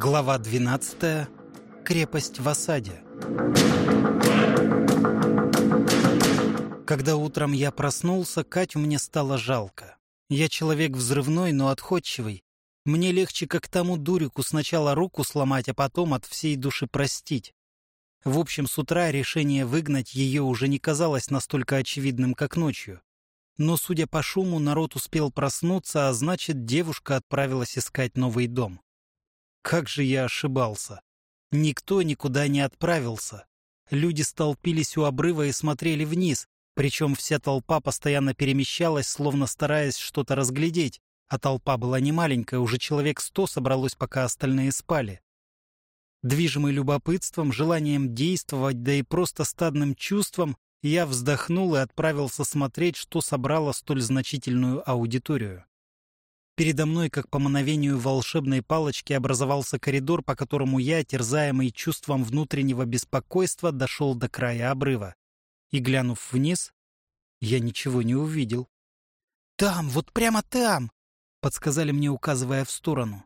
Глава 12. Крепость в осаде. Когда утром я проснулся, Катю мне стало жалко. Я человек взрывной, но отходчивый. Мне легче как тому дурику сначала руку сломать, а потом от всей души простить. В общем, с утра решение выгнать ее уже не казалось настолько очевидным, как ночью. Но, судя по шуму, народ успел проснуться, а значит, девушка отправилась искать новый дом. Как же я ошибался. Никто никуда не отправился. Люди столпились у обрыва и смотрели вниз, причем вся толпа постоянно перемещалась, словно стараясь что-то разглядеть, а толпа была не маленькая, уже человек сто собралось, пока остальные спали. Движимый любопытством, желанием действовать, да и просто стадным чувством, я вздохнул и отправился смотреть, что собрало столь значительную аудиторию. Передо мной, как по мановению волшебной палочки, образовался коридор, по которому я, терзаемый чувством внутреннего беспокойства, дошел до края обрыва. И, глянув вниз, я ничего не увидел. «Там, вот прямо там!» — подсказали мне, указывая в сторону.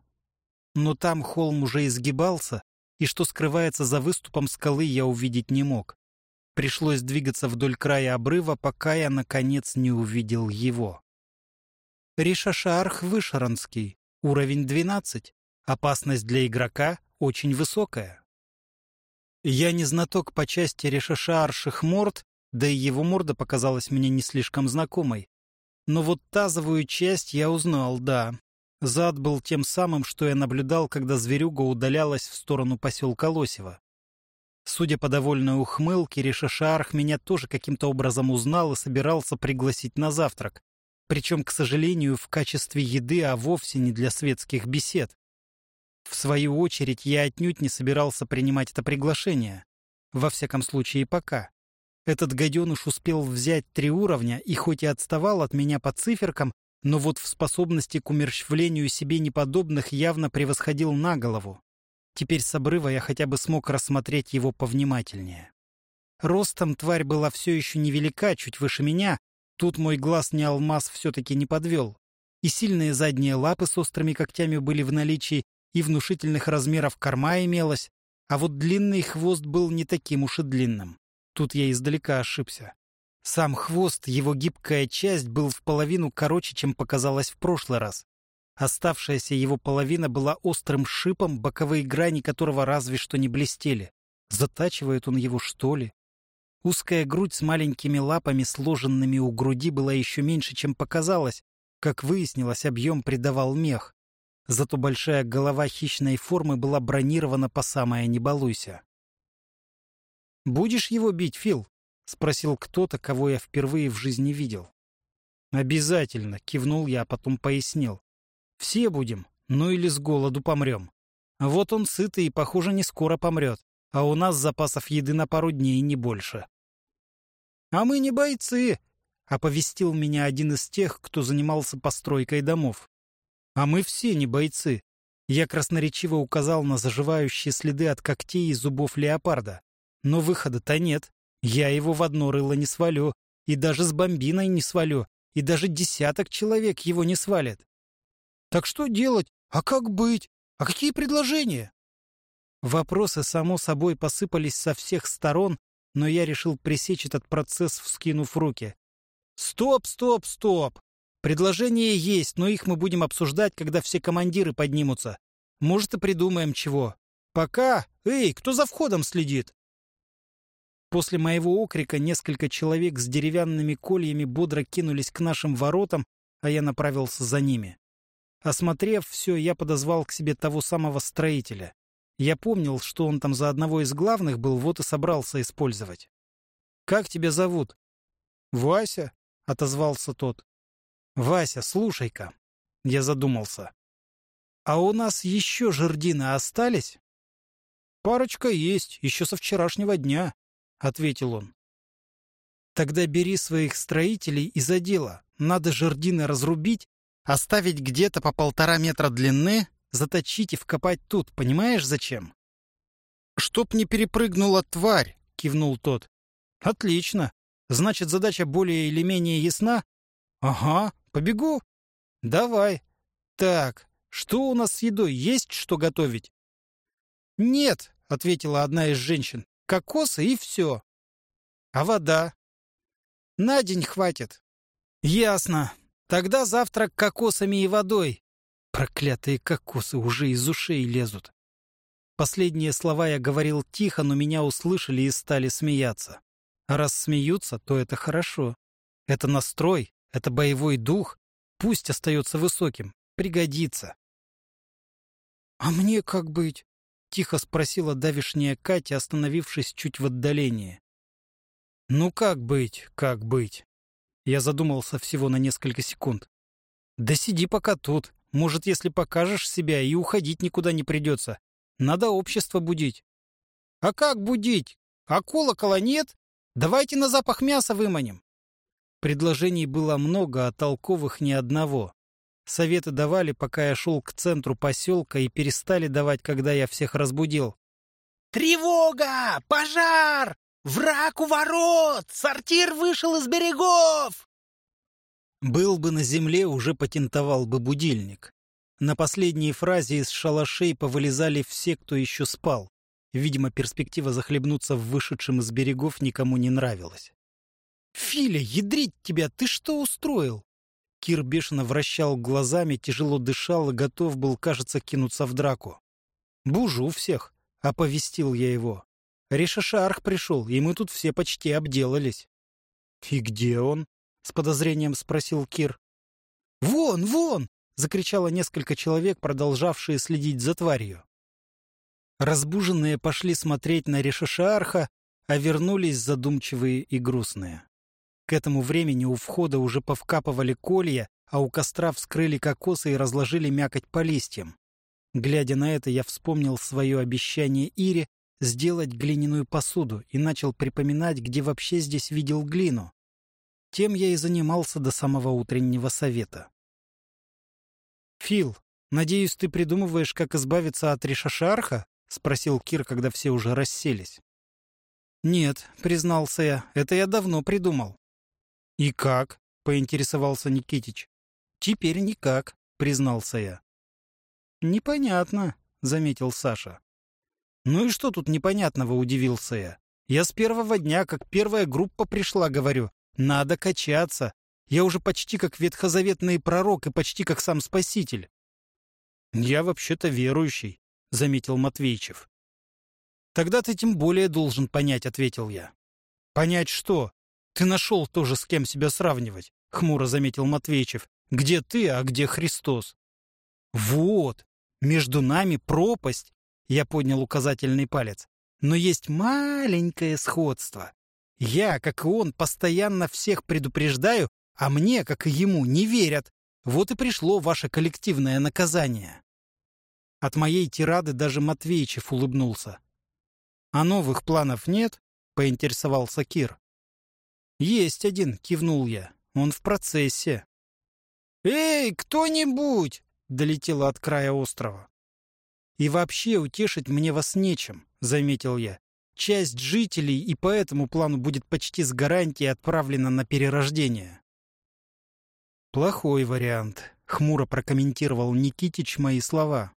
Но там холм уже изгибался, и что скрывается за выступом скалы, я увидеть не мог. Пришлось двигаться вдоль края обрыва, пока я, наконец, не увидел его. Ришашарх Вышаранский. Уровень 12. Опасность для игрока очень высокая. Я не знаток по части решашаарших морд, да и его морда показалась мне не слишком знакомой. Но вот тазовую часть я узнал, да. Зад был тем самым, что я наблюдал, когда зверюга удалялась в сторону поселка Лосева. Судя по довольной ухмылке, Решашарх меня тоже каким-то образом узнал и собирался пригласить на завтрак причем, к сожалению, в качестве еды, а вовсе не для светских бесед. В свою очередь, я отнюдь не собирался принимать это приглашение. Во всяком случае, пока. Этот гаденыш успел взять три уровня и хоть и отставал от меня по циферкам, но вот в способности к умерщвлению себе неподобных явно превосходил на голову. Теперь с обрыва я хотя бы смог рассмотреть его повнимательнее. Ростом тварь была все еще невелика, чуть выше меня, Тут мой глаз не алмаз все-таки не подвел. И сильные задние лапы с острыми когтями были в наличии, и внушительных размеров корма имелась, а вот длинный хвост был не таким уж и длинным. Тут я издалека ошибся. Сам хвост, его гибкая часть, был в половину короче, чем показалось в прошлый раз. Оставшаяся его половина была острым шипом, боковые грани которого разве что не блестели. Затачивает он его, что ли? Узкая грудь с маленькими лапами, сложенными у груди, была еще меньше, чем показалось. Как выяснилось, объем придавал мех. Зато большая голова хищной формы была бронирована по самое «не балуйся». «Будешь его бить, Фил?» — спросил кто-то, кого я впервые в жизни видел. «Обязательно», — кивнул я, а потом пояснил. «Все будем, ну или с голоду помрем. Вот он сытый и, похоже, не скоро помрет, а у нас запасов еды на пару дней не больше». «А мы не бойцы!» — оповестил меня один из тех, кто занимался постройкой домов. «А мы все не бойцы!» Я красноречиво указал на заживающие следы от когтей и зубов леопарда. Но выхода-то нет. Я его в одно рыло не свалю, и даже с бомбиной не свалю, и даже десяток человек его не свалят. Так что делать? А как быть? А какие предложения? Вопросы, само собой, посыпались со всех сторон, но я решил пресечь этот процесс, вскинув руки. «Стоп, стоп, стоп! Предложения есть, но их мы будем обсуждать, когда все командиры поднимутся. Может, и придумаем чего. Пока... Эй, кто за входом следит?» После моего окрика несколько человек с деревянными кольями бодро кинулись к нашим воротам, а я направился за ними. Осмотрев все, я подозвал к себе того самого строителя. Я помнил, что он там за одного из главных был, вот и собрался использовать. «Как тебя зовут?» «Вася», — отозвался тот. «Вася, слушай-ка». Я задумался. «А у нас еще жердины остались?» «Парочка есть, еще со вчерашнего дня», — ответил он. «Тогда бери своих строителей и за дело. Надо жердины разрубить, оставить где-то по полтора метра длины, заточить и вкопать тут, понимаешь, зачем? «Чтоб не перепрыгнула тварь!» — кивнул тот. «Отлично. Значит, задача более или менее ясна?» «Ага, побегу». «Давай. Так, что у нас с едой? Есть что готовить?» «Нет», — ответила одна из женщин, — «кокосы и все». «А вода?» «На день хватит». «Ясно. Тогда завтрак кокосами и водой». Проклятые кокосы уже из ушей лезут. Последние слова я говорил тихо, но меня услышали и стали смеяться. А раз смеются, то это хорошо. Это настрой, это боевой дух. Пусть остается высоким, пригодится. «А мне как быть?» — тихо спросила давишняя Катя, остановившись чуть в отдалении. «Ну как быть, как быть?» Я задумался всего на несколько секунд. «Да сиди пока тут. Может, если покажешь себя, и уходить никуда не придется. Надо общество будить». «А как будить? А колокола нет? Давайте на запах мяса выманим». Предложений было много, а толковых ни одного. Советы давали, пока я шел к центру поселка, и перестали давать, когда я всех разбудил. «Тревога! Пожар! Враг у ворот! Сортир вышел из берегов!» Был бы на земле, уже патентовал бы будильник. На последней фразе из шалашей повылезали все, кто еще спал. Видимо, перспектива захлебнуться в вышедшем из берегов никому не нравилась. «Филя, ядрить тебя! Ты что устроил?» Кир бешено вращал глазами, тяжело дышал и готов был, кажется, кинуться в драку. «Бужу всех!» — оповестил я его. Решашарх пришел, и мы тут все почти обделались. — И где он? — с подозрением спросил Кир. — Вон, вон! — закричало несколько человек, продолжавшие следить за тварью. Разбуженные пошли смотреть на Решашарха, а вернулись задумчивые и грустные. К этому времени у входа уже повкапывали колья, а у костра вскрыли кокосы и разложили мякоть по листьям. Глядя на это, я вспомнил свое обещание Ире сделать глиняную посуду и начал припоминать, где вообще здесь видел глину. Тем я и занимался до самого утреннего совета. «Фил, надеюсь, ты придумываешь, как избавиться от Ришашарха?» — спросил Кир, когда все уже расселись. «Нет», — признался я, — «это я давно придумал». «И как?» — поинтересовался Никитич. «Теперь никак», — признался я. «Непонятно», — заметил Саша. «Ну и что тут непонятного?» — удивился я. «Я с первого дня, как первая группа пришла, говорю. Надо качаться. Я уже почти как ветхозаветный пророк и почти как сам Спаситель». «Я вообще-то верующий», — заметил Матвейчев. «Тогда ты тем более должен понять», — ответил я. «Понять что? Ты нашел тоже с кем себя сравнивать», — хмуро заметил Матвейчев. «Где ты, а где Христос?» «Вот, между нами пропасть, я поднял указательный палец. Но есть маленькое сходство. Я, как и он, постоянно всех предупреждаю, а мне, как и ему, не верят. Вот и пришло ваше коллективное наказание. От моей тирады даже Матвеичев улыбнулся. «А новых планов нет?» — поинтересовался Кир. «Есть один», — кивнул я. «Он в процессе». «Эй, кто-нибудь!» — долетело от края острова. «И вообще утешить мне вас нечем», — заметил я. «Часть жителей и по этому плану будет почти с гарантией отправлена на перерождение». «Плохой вариант», — хмуро прокомментировал Никитич мои слова.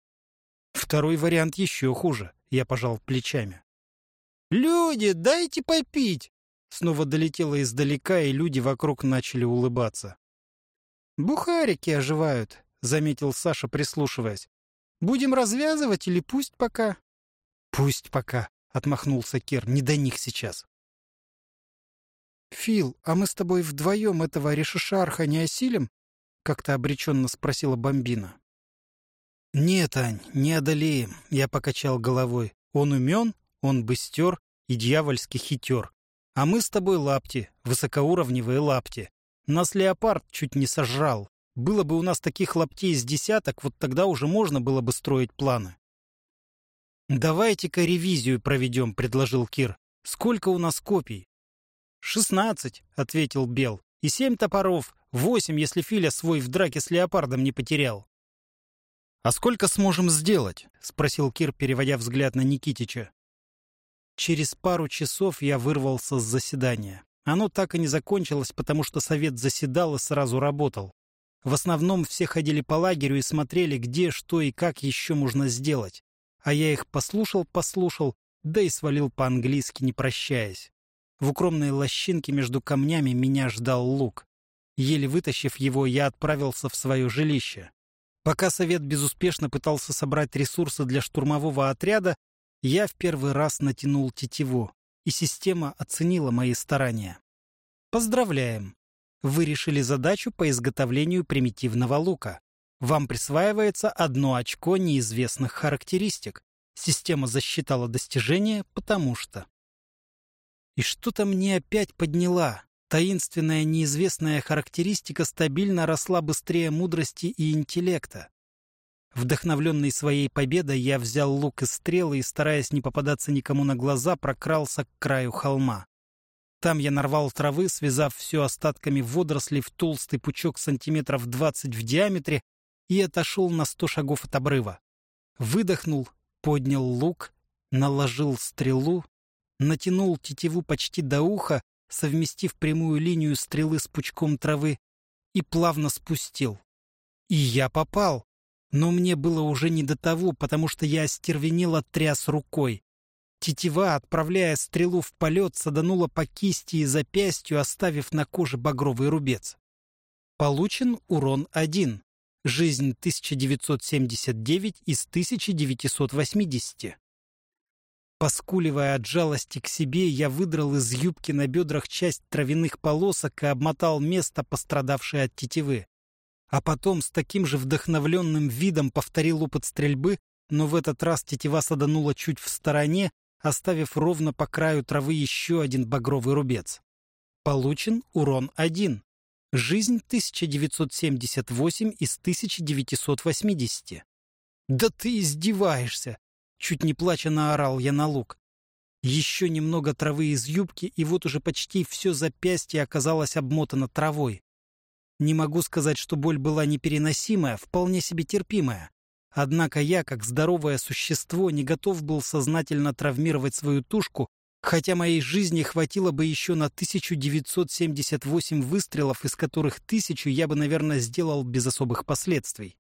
«Второй вариант еще хуже», — я пожал плечами. «Люди, дайте попить!» Снова долетело издалека, и люди вокруг начали улыбаться. «Бухарики оживают», — заметил Саша, прислушиваясь. Будем развязывать или пусть пока?» «Пусть пока», — отмахнулся Кер, — «не до них сейчас». «Фил, а мы с тобой вдвоем этого решишарха не осилим?» — как-то обреченно спросила Бомбина. «Нет, Ань, не одолеем», — я покачал головой. «Он умен, он быстер и дьявольски хитер. А мы с тобой лапти, высокоуровневые лапти. Нас леопард чуть не сожрал. Было бы у нас таких лаптей с десяток, вот тогда уже можно было бы строить планы. «Давайте-ка ревизию проведем», — предложил Кир. «Сколько у нас копий?» «Шестнадцать», — ответил Бел. «И семь топоров, восемь, если Филя свой в драке с леопардом не потерял». «А сколько сможем сделать?» — спросил Кир, переводя взгляд на Никитича. Через пару часов я вырвался с заседания. Оно так и не закончилось, потому что совет заседал и сразу работал. В основном все ходили по лагерю и смотрели, где, что и как еще можно сделать. А я их послушал-послушал, да и свалил по-английски, не прощаясь. В укромной лощинке между камнями меня ждал лук. Еле вытащив его, я отправился в свое жилище. Пока совет безуспешно пытался собрать ресурсы для штурмового отряда, я в первый раз натянул тетиву, и система оценила мои старания. Поздравляем! Вы решили задачу по изготовлению примитивного лука. Вам присваивается одно очко неизвестных характеристик. Система засчитала достижение, потому что... И что-то мне опять подняла. Таинственная неизвестная характеристика стабильно росла быстрее мудрости и интеллекта. Вдохновленный своей победой, я взял лук и стрелы и, стараясь не попадаться никому на глаза, прокрался к краю холма. Там я нарвал травы, связав все остатками водорослей в толстый пучок сантиметров двадцать в диаметре и отошел на сто шагов от обрыва. Выдохнул, поднял лук, наложил стрелу, натянул тетиву почти до уха, совместив прямую линию стрелы с пучком травы, и плавно спустил. И я попал. Но мне было уже не до того, потому что я остервенело тряс рукой. Тетива, отправляя стрелу в полет, саданула по кисти и запястью, оставив на коже багровый рубец. Получен урон 1. Жизнь 1979 из 1980. Поскуливая от жалости к себе, я выдрал из юбки на бедрах часть травяных полосок и обмотал место, пострадавшее от тетивы. А потом с таким же вдохновленным видом повторил опыт стрельбы, но в этот раз тетива саданула чуть в стороне, оставив ровно по краю травы еще один багровый рубец. Получен урон 1. Жизнь 1978 из 1980. «Да ты издеваешься!» Чуть не плача наорал я на лук. Еще немного травы из юбки, и вот уже почти все запястье оказалось обмотано травой. Не могу сказать, что боль была непереносимая, вполне себе терпимая. Однако я, как здоровое существо, не готов был сознательно травмировать свою тушку, хотя моей жизни хватило бы еще на 1978 выстрелов, из которых тысячу я бы, наверное, сделал без особых последствий.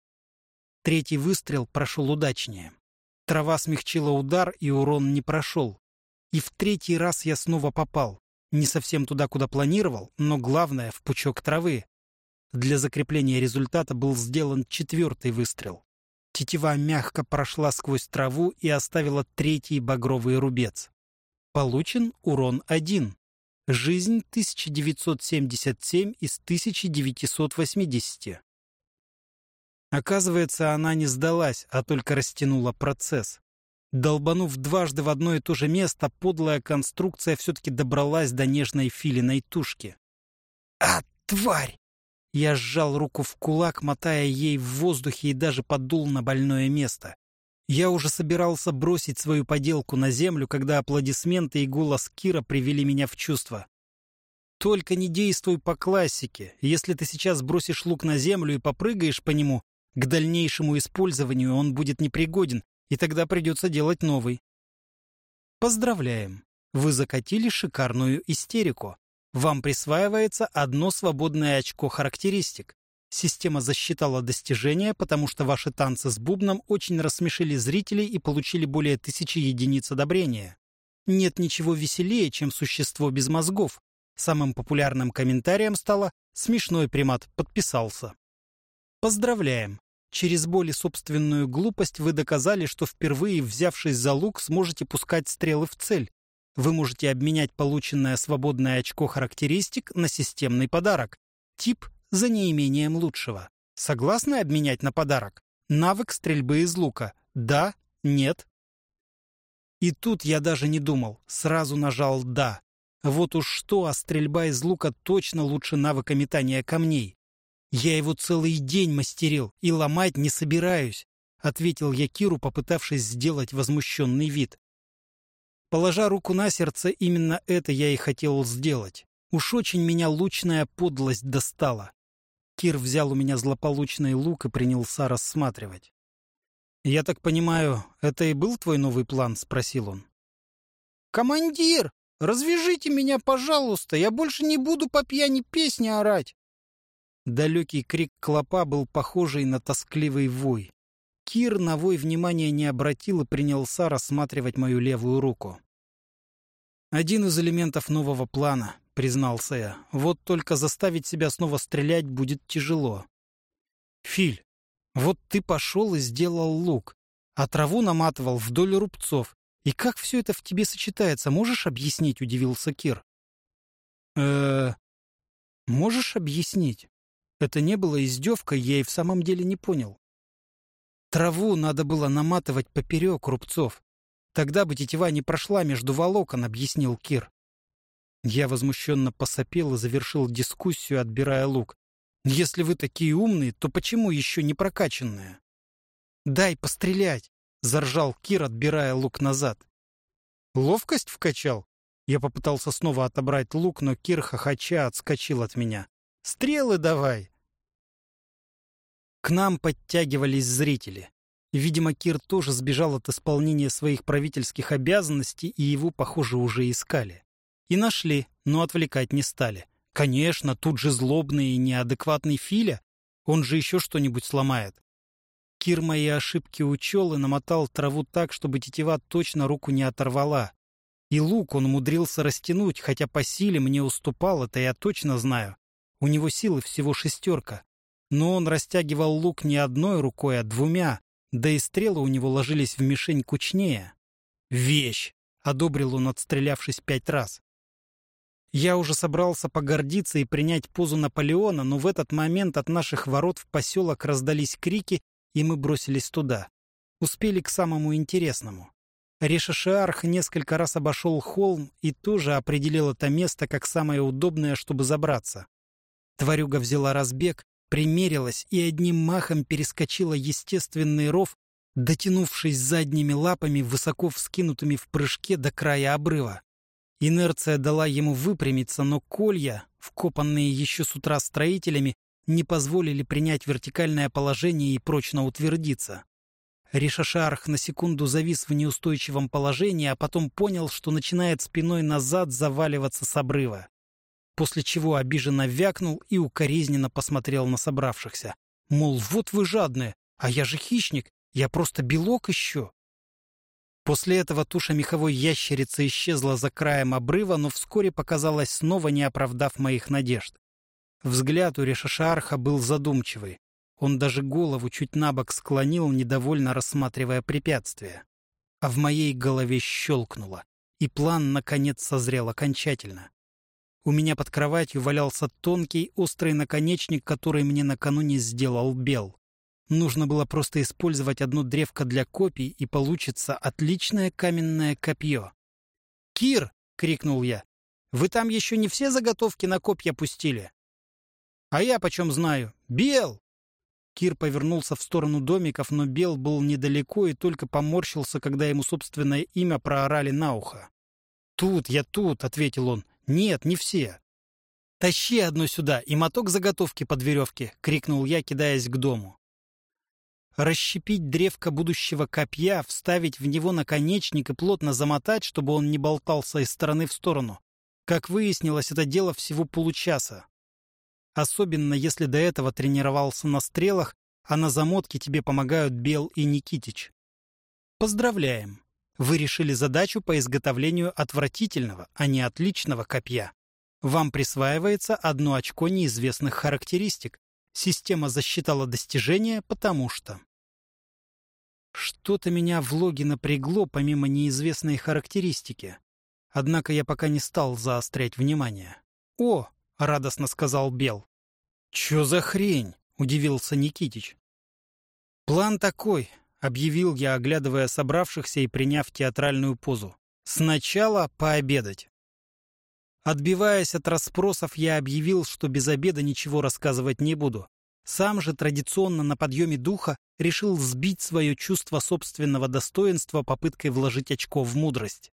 Третий выстрел прошел удачнее. Трава смягчила удар, и урон не прошел. И в третий раз я снова попал. Не совсем туда, куда планировал, но главное — в пучок травы. Для закрепления результата был сделан четвертый выстрел. Тетива мягко прошла сквозь траву и оставила третий багровый рубец. Получен урон 1. Жизнь 1977 из 1980. Оказывается, она не сдалась, а только растянула процесс. Долбанув дважды в одно и то же место, подлая конструкция все-таки добралась до нежной филиной тушки. «А, тварь!» Я сжал руку в кулак, мотая ей в воздухе и даже подул на больное место. Я уже собирался бросить свою поделку на землю, когда аплодисменты и голос Кира привели меня в чувство. «Только не действуй по классике. Если ты сейчас бросишь лук на землю и попрыгаешь по нему, к дальнейшему использованию он будет непригоден, и тогда придется делать новый. Поздравляем! Вы закатили шикарную истерику. Вам присваивается одно свободное очко характеристик. Система засчитала достижения, потому что ваши танцы с бубном очень рассмешили зрителей и получили более тысячи единиц одобрения. Нет ничего веселее, чем существо без мозгов. Самым популярным комментарием стало «Смешной примат подписался». Поздравляем! Через боль и собственную глупость вы доказали, что впервые, взявшись за лук, сможете пускать стрелы в цель. Вы можете обменять полученное свободное очко характеристик на системный подарок. Тип за неимением лучшего. Согласны обменять на подарок? Навык стрельбы из лука. Да, нет. И тут я даже не думал, сразу нажал «да». Вот уж что, а стрельба из лука точно лучше навыка метания камней. «Я его целый день мастерил и ломать не собираюсь», — ответил я Киру, попытавшись сделать возмущенный вид. Положа руку на сердце, именно это я и хотел сделать. Уж очень меня лучная подлость достала. Кир взял у меня злополучный лук и принялся рассматривать. «Я так понимаю, это и был твой новый план?» — спросил он. «Командир, развяжите меня, пожалуйста, я больше не буду по пьяни песни орать!» Далекий крик клопа был похожий на тоскливый вой. Кир на вой внимания не обратил и принялся рассматривать мою левую руку. «Один из элементов нового плана», — признался я. «Вот только заставить себя снова стрелять будет тяжело». «Филь, вот ты пошел и сделал лук, а траву наматывал вдоль рубцов. И как все это в тебе сочетается, можешь объяснить?» — удивился Кир. э Можешь объяснить? Это не было издевкой, я и в самом деле не понял. Траву надо было наматывать поперек рубцов. Тогда бы тетива не прошла между волокон, объяснил Кир. Я возмущенно посопел и завершил дискуссию, отбирая лук. Если вы такие умные, то почему еще не прокачанные? Дай пострелять, заржал Кир, отбирая лук назад. Ловкость вкачал? Я попытался снова отобрать лук, но Кир хохоча отскочил от меня. «Стрелы давай!» К нам подтягивались зрители. Видимо, Кир тоже сбежал от исполнения своих правительских обязанностей, и его, похоже, уже искали. И нашли, но отвлекать не стали. Конечно, тут же злобный и неадекватный Филя. Он же еще что-нибудь сломает. Кир мои ошибки учел и намотал траву так, чтобы тетива точно руку не оторвала. И лук он умудрился растянуть, хотя по силе мне уступал, это я точно знаю. У него силы всего шестерка. Но он растягивал лук не одной рукой, а двумя, да и стрелы у него ложились в мишень кучнее. «Вещь!» — одобрил он, отстрелявшись пять раз. Я уже собрался погордиться и принять позу Наполеона, но в этот момент от наших ворот в поселок раздались крики, и мы бросились туда. Успели к самому интересному. Решашиарх несколько раз обошел холм и тоже определил это место как самое удобное, чтобы забраться. Тварюга взяла разбег, примерилась и одним махом перескочила естественный ров, дотянувшись задними лапами, высоко вскинутыми в прыжке до края обрыва. Инерция дала ему выпрямиться, но колья, вкопанные еще с утра строителями, не позволили принять вертикальное положение и прочно утвердиться. Ришашарх на секунду завис в неустойчивом положении, а потом понял, что начинает спиной назад заваливаться с обрыва. После чего обиженно вякнул и укоризненно посмотрел на собравшихся. Мол, вот вы жадные, а я же хищник, я просто белок еще. После этого туша меховой ящерицы исчезла за краем обрыва, но вскоре показалась снова, не оправдав моих надежд. Взгляд у Решашарха был задумчивый. Он даже голову чуть набок склонил, недовольно рассматривая препятствие. А в моей голове щелкнуло, и план, наконец, созрел окончательно. У меня под кроватью валялся тонкий, острый наконечник, который мне накануне сделал Бел. Нужно было просто использовать одно древко для копий, и получится отличное каменное копье. «Кир!» — крикнул я. «Вы там еще не все заготовки на копья пустили?» «А я почем знаю? Бел!» Кир повернулся в сторону домиков, но Бел был недалеко и только поморщился, когда ему собственное имя проорали на ухо. «Тут, я тут», — ответил он. «Нет, не все». «Тащи одно сюда и моток заготовки под веревки», — крикнул я, кидаясь к дому. Расщепить древко будущего копья, вставить в него наконечник и плотно замотать, чтобы он не болтался из стороны в сторону. Как выяснилось, это дело всего получаса. Особенно, если до этого тренировался на стрелах, а на замотке тебе помогают Бел и Никитич. Поздравляем! Вы решили задачу по изготовлению отвратительного, а не отличного копья. Вам присваивается одно очко неизвестных характеристик. Система засчитала достижение, потому что... Что-то меня в логе напрягло, помимо неизвестной характеристики. Однако я пока не стал заострять внимание. О, — радостно сказал Бел. «Чё за хрень?» — удивился Никитич. «План такой», — объявил я, оглядывая собравшихся и приняв театральную позу. «Сначала пообедать». Отбиваясь от расспросов, я объявил, что без обеда ничего рассказывать не буду. Сам же традиционно на подъеме духа решил сбить свое чувство собственного достоинства попыткой вложить очко в мудрость.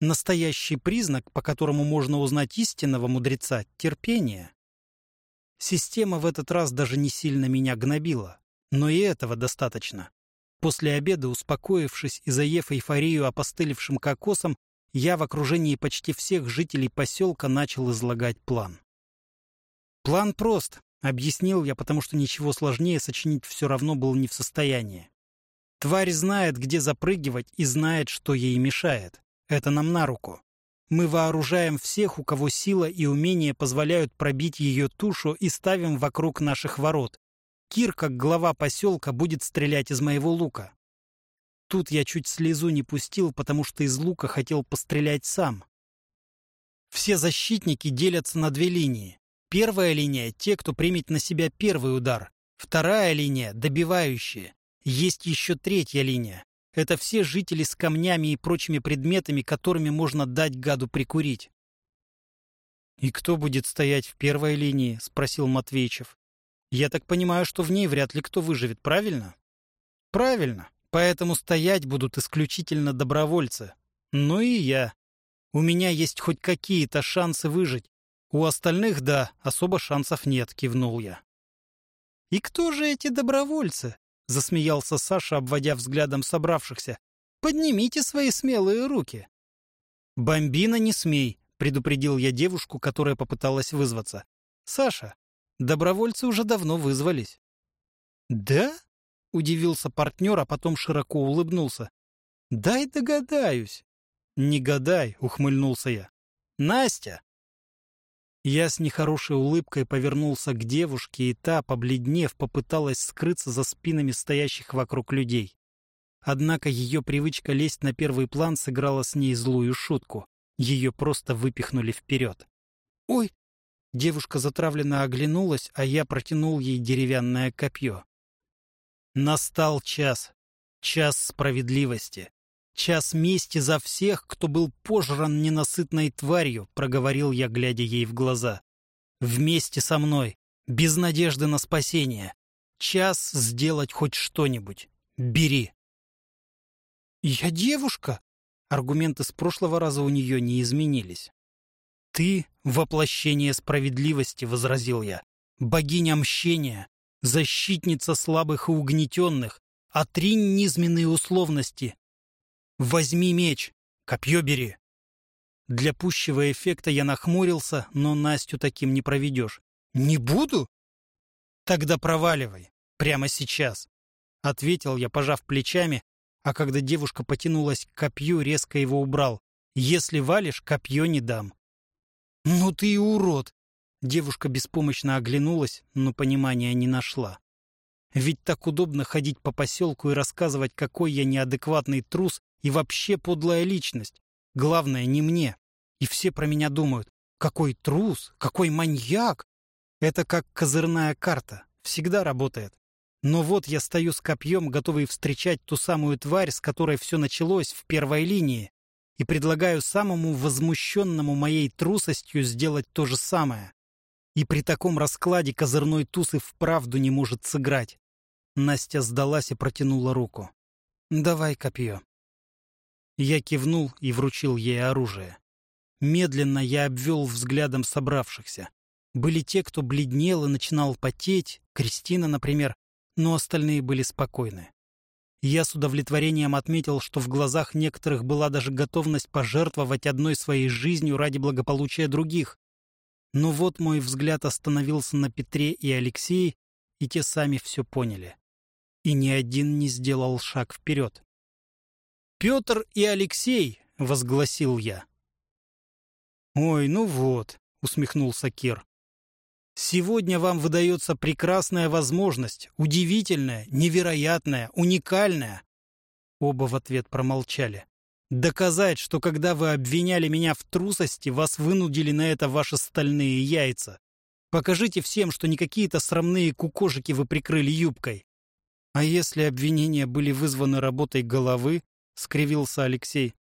Настоящий признак, по которому можно узнать истинного мудреца — терпение. Система в этот раз даже не сильно меня гнобила, но и этого достаточно. После обеда, успокоившись и заев эйфорию опостылевшим кокосом, я в окружении почти всех жителей поселка начал излагать план. План прост, объяснил я, потому что ничего сложнее сочинить все равно был не в состоянии. Тварь знает, где запрыгивать и знает, что ей мешает. Это нам на руку. Мы вооружаем всех, у кого сила и умение позволяют пробить ее тушу и ставим вокруг наших ворот. Кир, как глава поселка, будет стрелять из моего лука. Тут я чуть слезу не пустил, потому что из лука хотел пострелять сам. Все защитники делятся на две линии. Первая линия — те, кто примет на себя первый удар. Вторая линия — добивающие. Есть еще третья линия. Это все жители с камнями и прочими предметами, которыми можно дать гаду прикурить. «И кто будет стоять в первой линии?» — спросил Матвейчев. «Я так понимаю, что в ней вряд ли кто выживет, правильно?» «Правильно. Поэтому стоять будут исключительно добровольцы. Ну и я. У меня есть хоть какие-то шансы выжить. У остальных, да, особо шансов нет», — кивнул я. «И кто же эти добровольцы?» — засмеялся Саша, обводя взглядом собравшихся. «Поднимите свои смелые руки». «Бомбина, не смей», — предупредил я девушку, которая попыталась вызваться. «Саша, добровольцы уже давно вызвались». «Да?» — удивился партнер, а потом широко улыбнулся. «Дай догадаюсь». «Не гадай», — ухмыльнулся я. «Настя!» Я с нехорошей улыбкой повернулся к девушке, и та, побледнев, попыталась скрыться за спинами стоящих вокруг людей. Однако ее привычка лезть на первый план сыграла с ней злую шутку. Ее просто выпихнули вперед. «Ой!» Девушка затравленно оглянулась, а я протянул ей деревянное копье. Настал час. Час справедливости. Час мести за всех, кто был пожран ненасытной тварью, проговорил я, глядя ей в глаза. Вместе со мной, без надежды на спасение. Час сделать хоть что-нибудь. Бери. Я девушка. Аргументы с прошлого раза у нее не изменились. «Ты — воплощение справедливости», — возразил я. «Богиня мщения, защитница слабых и угнетенных, отринь низменные условности. Возьми меч, копье бери. Для пущего эффекта я нахмурился, но Настю таким не проведешь. Не буду? Тогда проваливай, прямо сейчас. Ответил я, пожав плечами, а когда девушка потянулась к копью, резко его убрал. Если валишь, копье не дам. Ну ты и урод! Девушка беспомощно оглянулась, но понимания не нашла. Ведь так удобно ходить по поселку и рассказывать, какой я неадекватный трус и вообще подлая личность. Главное, не мне. И все про меня думают, какой трус, какой маньяк. Это как козырная карта, всегда работает. Но вот я стою с копьем, готовый встречать ту самую тварь, с которой все началось в первой линии, и предлагаю самому возмущенному моей трусостью сделать то же самое. И при таком раскладе козырной туз и вправду не может сыграть. Настя сдалась и протянула руку. «Давай копье». Я кивнул и вручил ей оружие. Медленно я обвел взглядом собравшихся. Были те, кто бледнел и начинал потеть, Кристина, например, но остальные были спокойны. Я с удовлетворением отметил, что в глазах некоторых была даже готовность пожертвовать одной своей жизнью ради благополучия других. Но вот мой взгляд остановился на Петре и Алексее, и те сами все поняли. И ни один не сделал шаг вперед. «Петр и Алексей!» — возгласил я. «Ой, ну вот», — усмехнулся Кир. «Сегодня вам выдается прекрасная возможность, удивительная, невероятная, уникальная». Оба в ответ промолчали. Доказать, что когда вы обвиняли меня в трусости, вас вынудили на это ваши стальные яйца. Покажите всем, что не какие-то срамные кукожики вы прикрыли юбкой. А если обвинения были вызваны работой головы, — скривился Алексей.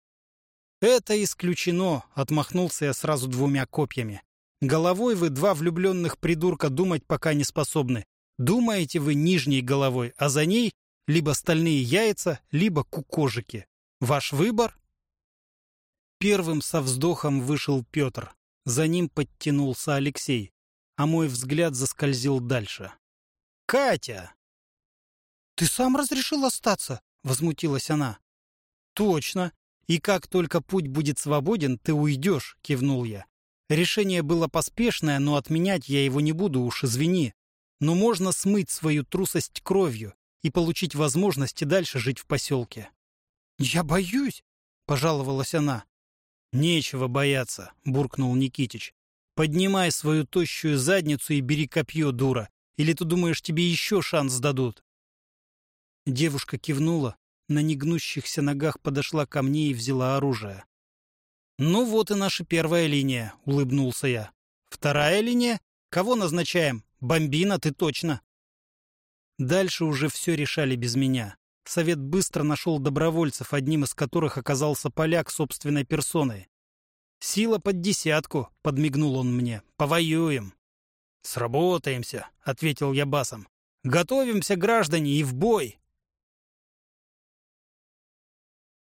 «Это исключено», — отмахнулся я сразу двумя копьями. «Головой вы, два влюбленных придурка, думать пока не способны. Думаете вы нижней головой, а за ней либо стальные яйца, либо кукожики. Ваш выбор?» Первым со вздохом вышел Петр. За ним подтянулся Алексей, а мой взгляд заскользил дальше. «Катя!» «Ты сам разрешил остаться?» — возмутилась она. «Точно. И как только путь будет свободен, ты уйдешь», — кивнул я. Решение было поспешное, но отменять я его не буду, уж извини. Но можно смыть свою трусость кровью, и получить возможность и дальше жить в поселке. «Я боюсь», — пожаловалась она. «Нечего бояться», — буркнул Никитич. «Поднимай свою тощую задницу и бери копье, дура. Или ты думаешь, тебе еще шанс дадут?» Девушка кивнула, на негнущихся ногах подошла ко мне и взяла оружие. «Ну вот и наша первая линия», — улыбнулся я. «Вторая линия? Кого назначаем? Бомбина, ты точно». Дальше уже все решали без меня. Совет быстро нашел добровольцев, одним из которых оказался поляк собственной персоной. «Сила под десятку», — подмигнул он мне. «Повоюем». «Сработаемся», — ответил я басом. «Готовимся, граждане, и в бой!»